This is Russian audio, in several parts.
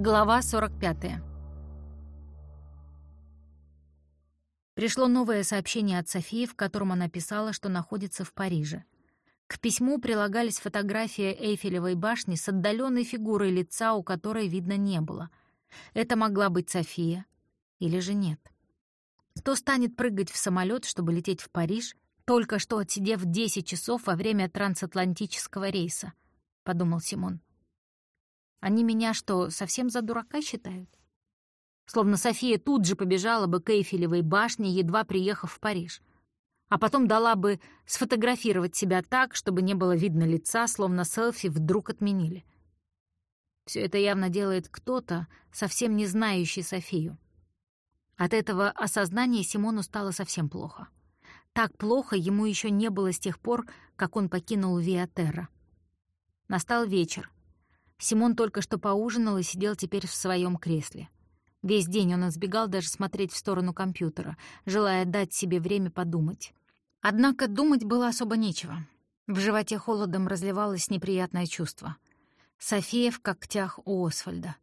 Глава 45. Пришло новое сообщение от Софии, в котором она писала, что находится в Париже. К письму прилагались фотографии Эйфелевой башни с отдаленной фигурой лица, у которой видно не было. Это могла быть София или же нет. Кто станет прыгать в самолет, чтобы лететь в Париж, только что отсидев 10 часов во время трансатлантического рейса? — подумал Симон. Они меня что, совсем за дурака считают? Словно София тут же побежала бы к Эйфелевой башне, едва приехав в Париж. А потом дала бы сфотографировать себя так, чтобы не было видно лица, словно селфи вдруг отменили. Все это явно делает кто-то, совсем не знающий Софию. От этого осознания Симону стало совсем плохо. Так плохо ему еще не было с тех пор, как он покинул Виатерра. Настал вечер, Симон только что поужинал и сидел теперь в своем кресле. Весь день он избегал даже смотреть в сторону компьютера, желая дать себе время подумать. Однако думать было особо нечего. В животе холодом разливалось неприятное чувство. София в когтях у Освальда.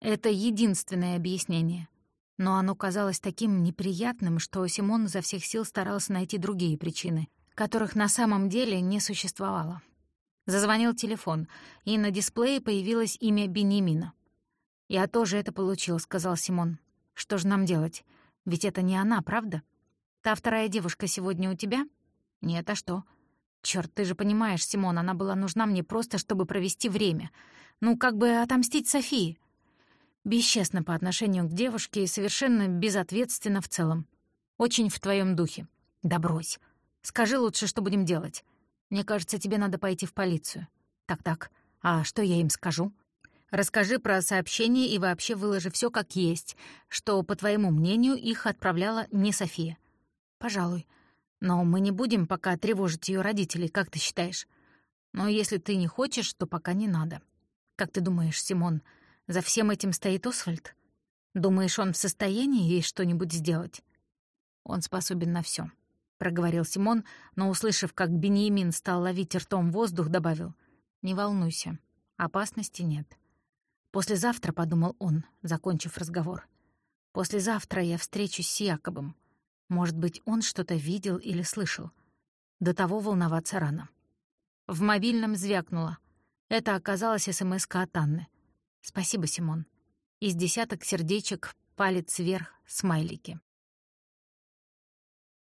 Это единственное объяснение. Но оно казалось таким неприятным, что Симон изо всех сил старался найти другие причины, которых на самом деле не существовало. Зазвонил телефон, и на дисплее появилось имя Бенемина. «Я тоже это получил», — сказал Симон. «Что же нам делать? Ведь это не она, правда? Та вторая девушка сегодня у тебя?» «Нет, а что?» «Чёрт, ты же понимаешь, Симон, она была нужна мне просто, чтобы провести время. Ну, как бы отомстить Софии». Бесчестно по отношению к девушке и совершенно безответственно в целом. Очень в твоем духе. Да брось. Скажи лучше, что будем делать. Мне кажется, тебе надо пойти в полицию. Так-так, а что я им скажу? Расскажи про сообщение и вообще выложи все как есть, что, по твоему мнению, их отправляла не София. Пожалуй. Но мы не будем пока тревожить ее родителей, как ты считаешь? Но если ты не хочешь, то пока не надо. Как ты думаешь, Симон, за всем этим стоит Освальд? Думаешь, он в состоянии ей что-нибудь сделать? Он способен на все. — проговорил Симон, но, услышав, как Бениамин стал ловить ртом воздух, добавил. «Не волнуйся, опасности нет». «Послезавтра», — подумал он, закончив разговор. «Послезавтра я встречусь с Якобом. Может быть, он что-то видел или слышал. До того волноваться рано». В мобильном звякнуло. Это оказалось СМС от Анны. «Спасибо, Симон». Из десяток сердечек, палец вверх, смайлики.